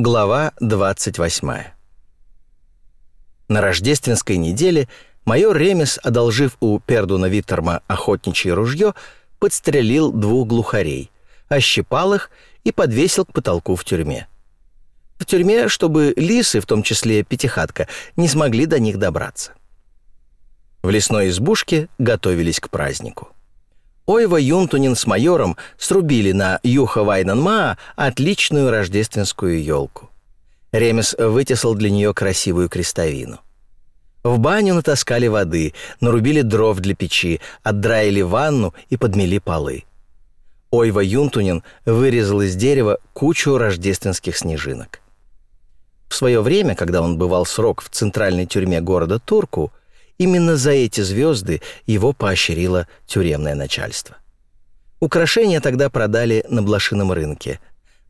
Глава 28. На рождественской неделе майор Ремес, одолжив у Пердуна Виттерма охотничье ружье, подстрелил двух глухарей, ощипал их и подвесил к потолку в тюрьме. В тюрьме, чтобы лисы, в том числе пятихатка, не смогли до них добраться. В лесной избушке готовились к празднику. Ойва Юнтунин с майором срубили на Юха Вайнанмаа отличную рождественскую елку. Ремес вытесал для нее красивую крестовину. В баню натаскали воды, нарубили дров для печи, отдраили ванну и подмели полы. Ойва Юнтунин вырезал из дерева кучу рождественских снежинок. В свое время, когда он бывал срок в центральной тюрьме города Турку, Именно за эти звезды его поощрило тюремное начальство. Украшения тогда продали на блошином рынке.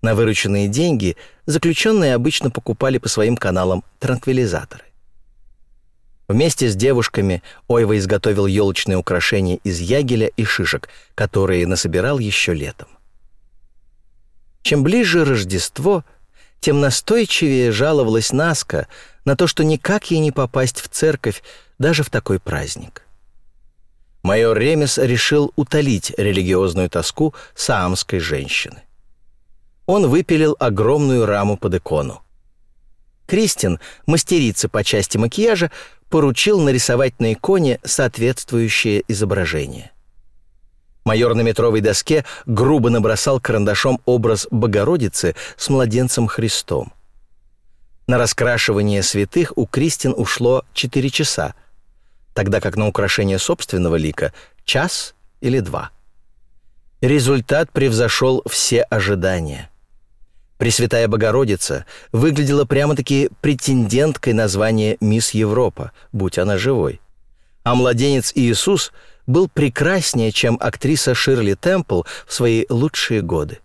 На вырученные деньги заключенные обычно покупали по своим каналам транквилизаторы. Вместе с девушками Ойва изготовил елочные украшения из ягеля и шишек, которые насобирал еще летом. Чем ближе Рождество, тем настойчивее жаловалась Наска на то, что никак ей не попасть в церковь даже в такой праздник. Майор Ремес решил утолить религиозную тоску саамской женщины. Он выпилил огромную раму под икону. Кристин, мастерица по части макияжа, поручил нарисовать на иконе соответствующее изображение. Майор на метровой доске грубо набросал карандашом образ Богородицы с младенцем Христом. На раскрашивание святых у Кристин ушло 4 часа – тогда как на украшение собственного лика — час или два. Результат превзошел все ожидания. Пресвятая Богородица выглядела прямо-таки претенденткой на звание «Мисс Европа», будь она живой. А младенец Иисус был прекраснее, чем актриса Ширли Темпл в свои лучшие годы.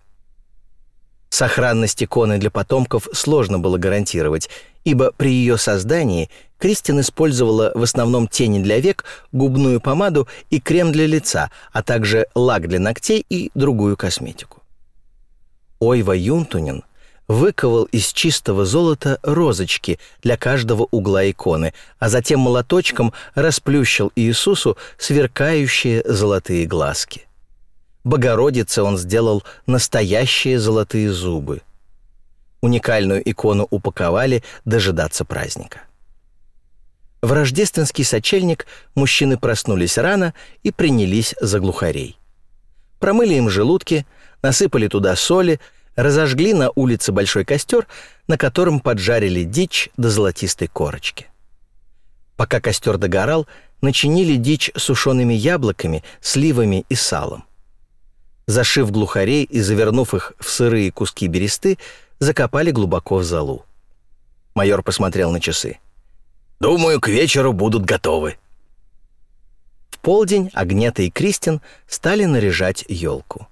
Сохранность иконы для потомков сложно было гарантировать, ибо при ее создании Кристин использовала в основном тени для век, губную помаду и крем для лица, а также лак для ногтей и другую косметику. Ойва Юнтунин выковал из чистого золота розочки для каждого угла иконы, а затем молоточком расплющил Иисусу сверкающие золотые глазки. Богородице он сделал настоящие золотые зубы – Уникальную икону упаковали дожидаться праздника. В рождественский сочельник мужчины проснулись рано и принялись за глухарей. Промыли им желудки, насыпали туда соли, разожгли на улице большой костер, на котором поджарили дичь до золотистой корочки. Пока костер догорал, начинили дичь сушеными яблоками, сливами и салом. Зашив глухарей и завернув их в сырые куски бересты, закопали глубоко в залу. Майор посмотрел на часы. «Думаю, к вечеру будут готовы». В полдень Агнета и Кристин стали наряжать елку.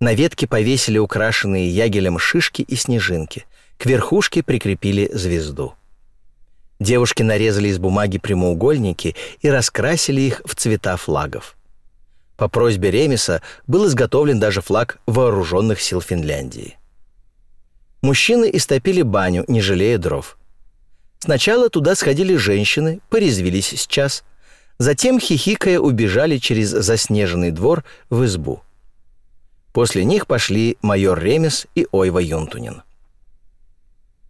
На ветке повесили украшенные ягелем шишки и снежинки. К верхушке прикрепили звезду. Девушки нарезали из бумаги прямоугольники и раскрасили их в цвета флагов. По просьбе Ремеса был изготовлен даже флаг вооруженных сил Финляндии. Мужчины истопили баню, не жалея дров. Сначала туда сходили женщины, порезвились с час, затем, хихикая, убежали через заснеженный двор в избу. После них пошли майор Ремес и Ойва Юнтунин.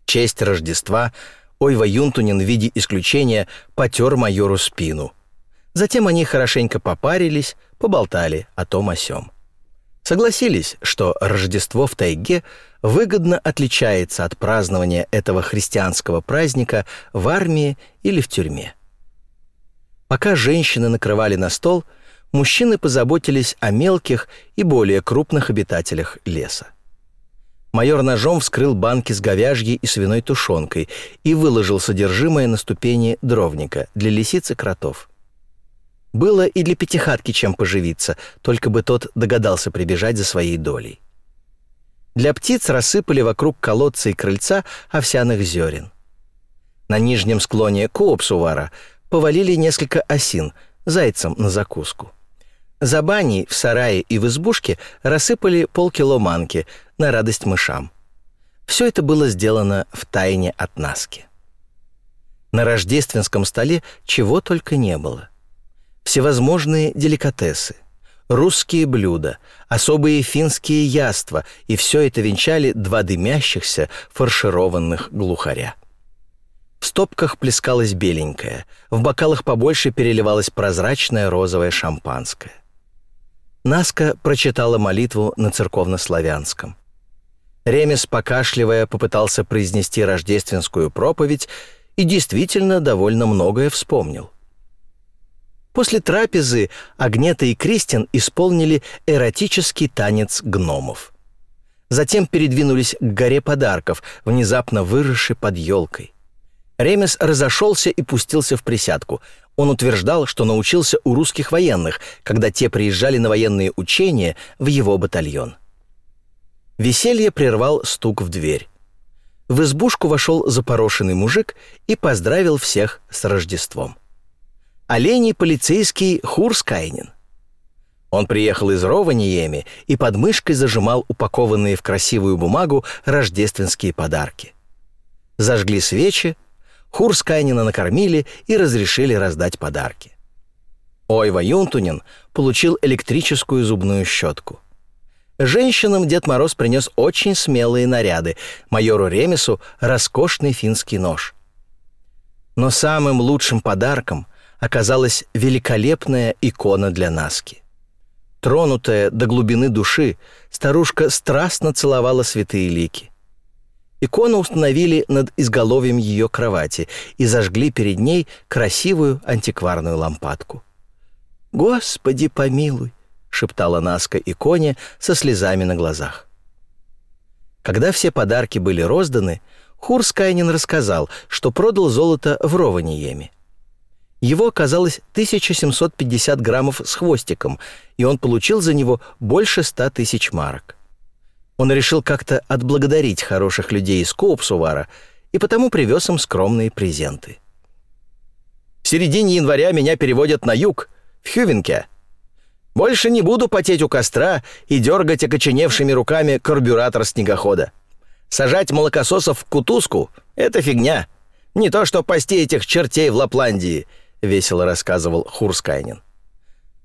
честь Рождества Ойва Юнтунин в виде исключения потер майору спину. Затем они хорошенько попарились, поболтали о том о сём согласились, что Рождество в тайге выгодно отличается от празднования этого христианского праздника в армии или в тюрьме. Пока женщины накрывали на стол, мужчины позаботились о мелких и более крупных обитателях леса. Майор ножом вскрыл банки с говяжьей и свиной тушенкой и выложил содержимое на ступени дровника для лисиц и кротов – было и для пятихатки чем поживиться, только бы тот догадался прибежать за своей долей. Для птиц рассыпали вокруг колодца и крыльца овсяных зерен. На нижнем склоне Коопсувара повалили несколько осин, зайцам на закуску. За баней, в сарае и в избушке рассыпали полкило манки на радость мышам. Все это было сделано в тайне от Наски. На рождественском столе чего только не было. Всевозможные деликатесы, русские блюда, особые финские яства, и все это венчали два дымящихся фаршированных глухаря. В стопках плескалось беленькое, в бокалах побольше переливалось прозрачное розовое шампанское. Наска прочитала молитву на церковнославянском. Ремес, покашливая, попытался произнести рождественскую проповедь и действительно довольно многое вспомнил. После трапезы Агнета и Кристин исполнили эротический танец гномов. Затем передвинулись к горе подарков, внезапно выросшей под елкой. Ремес разошелся и пустился в присядку. Он утверждал, что научился у русских военных, когда те приезжали на военные учения в его батальон. Веселье прервал стук в дверь. В избушку вошел запорошенный мужик и поздравил всех с Рождеством оленей полицейский Хурскайнин. Он приехал из Рованиеми и под мышкой зажимал упакованные в красивую бумагу рождественские подарки. Зажгли свечи, Хурскайнина накормили и разрешили раздать подарки. Ойва Юнтунин получил электрическую зубную щетку. Женщинам Дед Мороз принес очень смелые наряды, майору Ремесу — роскошный финский нож. Но самым лучшим подарком оказалась великолепная икона для Наски. Тронутая до глубины души, старушка страстно целовала святые лики. Икону установили над изголовьем ее кровати и зажгли перед ней красивую антикварную лампадку. «Господи, помилуй!» — шептала Наска иконе со слезами на глазах. Когда все подарки были розданы, Хурскайнин рассказал, что продал золото в Рованиеме. Его оказалось 1750 граммов с хвостиком, и он получил за него больше 100 тысяч марок. Он решил как-то отблагодарить хороших людей из Коупсувара и потому привез им скромные презенты. «В середине января меня переводят на юг, в Хювенке. Больше не буду потеть у костра и дергать окоченевшими руками карбюратор снегохода. Сажать молокососов в кутузку — это фигня. Не то что пасти этих чертей в Лапландии — весело рассказывал Хурскайнин.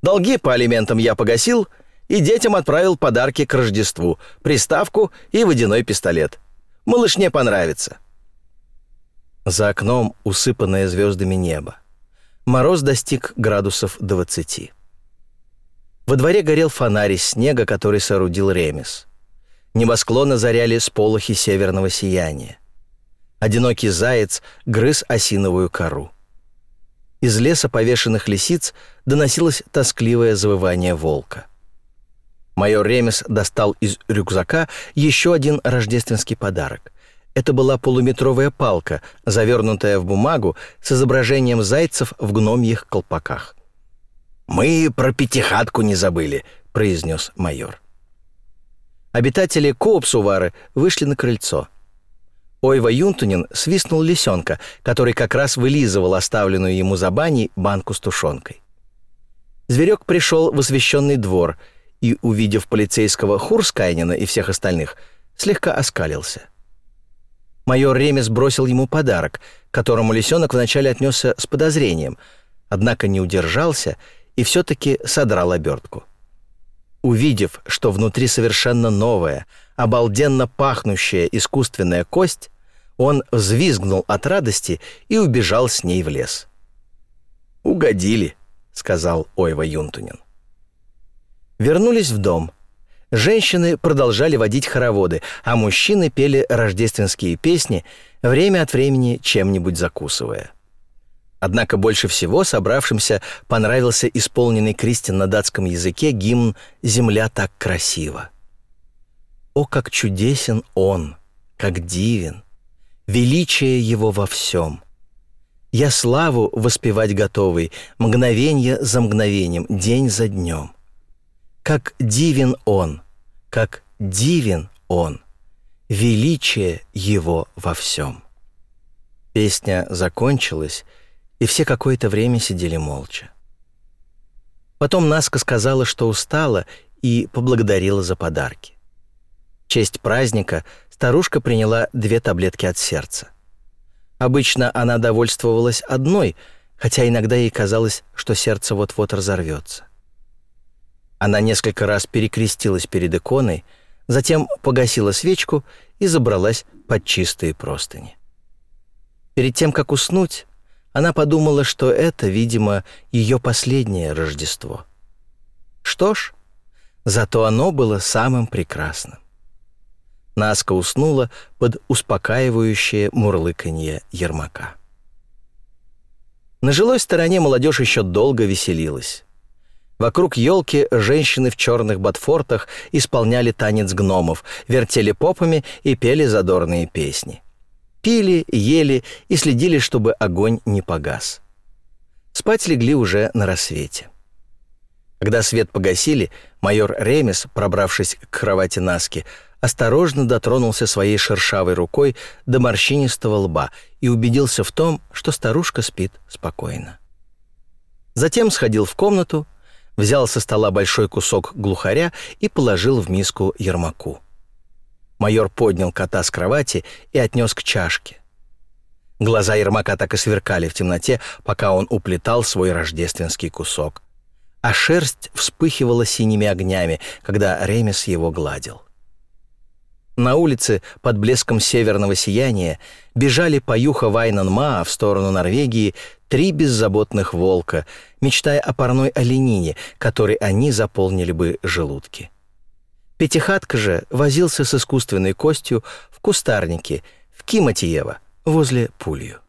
Долги по алиментам я погасил и детям отправил подарки к Рождеству, приставку и водяной пистолет. Малышне понравится. За окном усыпанное звездами небо. Мороз достиг градусов 20. Во дворе горел фонарь из снега, который соорудил Ремес. Небосклоны заряли сполохи северного сияния. Одинокий заяц грыз осиновую кору. Из леса повешенных лисиц доносилось тоскливое завывание волка. Майор Ремес достал из рюкзака еще один рождественский подарок. Это была полуметровая палка, завернутая в бумагу с изображением зайцев в гномьих колпаках. «Мы про пятихатку не забыли», — произнес майор. Обитатели Коопсувары вышли на крыльцо — Ойва Юнтунин свистнул лисенка, который как раз вылизывал оставленную ему за баней банку с тушенкой. Зверек пришел в освещенный двор и, увидев полицейского Хурскайнина и всех остальных, слегка оскалился. Майор Ремес бросил ему подарок, к которому лисенок вначале отнесся с подозрением, однако не удержался и все-таки содрал обертку. Увидев, что внутри совершенно новая, обалденно пахнущая искусственная кость, он взвизгнул от радости и убежал с ней в лес. «Угодили», — сказал Ойва Юнтунин. Вернулись в дом. Женщины продолжали водить хороводы, а мужчины пели рождественские песни, время от времени чем-нибудь закусывая. Однако больше всего собравшимся понравился исполненный Кристин на датском языке гимн «Земля так красива». О, как чудесен Он, как дивен, величие Его во всем. Я славу воспевать готовый, мгновенье за мгновением, день за днем. Как дивен Он, как дивен Он, величие Его во всем. Песня закончилась, и все какое-то время сидели молча. Потом Наска сказала, что устала, и поблагодарила за подарки честь праздника старушка приняла две таблетки от сердца. Обычно она довольствовалась одной, хотя иногда ей казалось, что сердце вот-вот разорвется. Она несколько раз перекрестилась перед иконой, затем погасила свечку и забралась под чистые простыни. Перед тем, как уснуть, она подумала, что это, видимо, ее последнее Рождество. Что ж, зато оно было самым прекрасным. Наска уснула под успокаивающее мурлыканье Ермака. На жилой стороне молодежь еще долго веселилась. Вокруг елки женщины в черных ботфортах исполняли танец гномов, вертели попами и пели задорные песни. Пили, ели и следили, чтобы огонь не погас. Спать легли уже на рассвете. Когда свет погасили, майор Ремес, пробравшись к кровати Наски, осторожно дотронулся своей шершавой рукой до морщинистого лба и убедился в том, что старушка спит спокойно. Затем сходил в комнату, взял со стола большой кусок глухаря и положил в миску Ермаку. Майор поднял кота с кровати и отнес к чашке. Глаза Ермака так и сверкали в темноте, пока он уплетал свой рождественский кусок. А шерсть вспыхивала синими огнями, когда Ремес его гладил. На улице под блеском северного сияния бежали по юха Вайнанмаа в сторону Норвегии три беззаботных волка, мечтая о парной оленине, которой они заполнили бы желудки. Пятихатка же возился с искусственной костью в кустарнике в Киматиево возле Пулью.